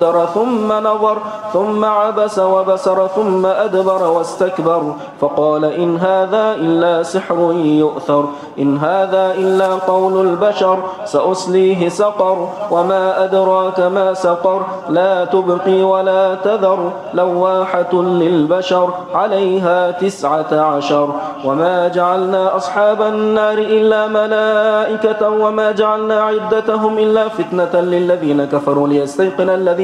ثم نظر ثم عبس وبسر ثم أدبر واستكبر. فقال إن هذا إلا سحر يؤثر إن هذا إلا قول البشر سأسليه سقر. وما أدراك ما سقر لا تبقي ولا تذر. لواحة للبشر عليها تسعة عشر. وما جعلنا أصحاب النار إلا ملائكة وما جعلنا عدتهم إلا فتنة للذين كفروا ليستيقن الذين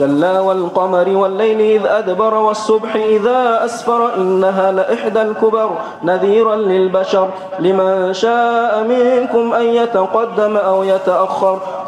كلا والقمر والليل إذ أدبر والصبح إذا أسفر إنها لإحدى الكبر نذيرا للبشر لمن شاء منكم أن يتقدم أو يتأخر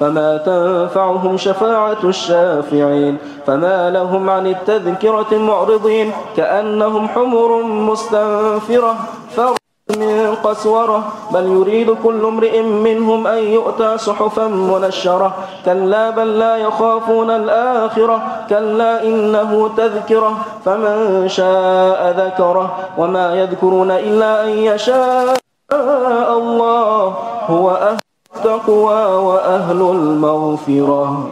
فما تنفعهم شفاعة الشافعين. فما لهم عن التذكرة معرضين. كأنهم حمر مستنفرة فر من قسورة. بل يريد كل امرئ منهم أن يؤتى صحفا منشرة. كلا بل لا يخافون الآخرة. كلا إنه تذكرة. فمن شاء ذكره. وما يذكرون إلا أن يشاء الله. هو أهل التقوى وأهل المغفرة.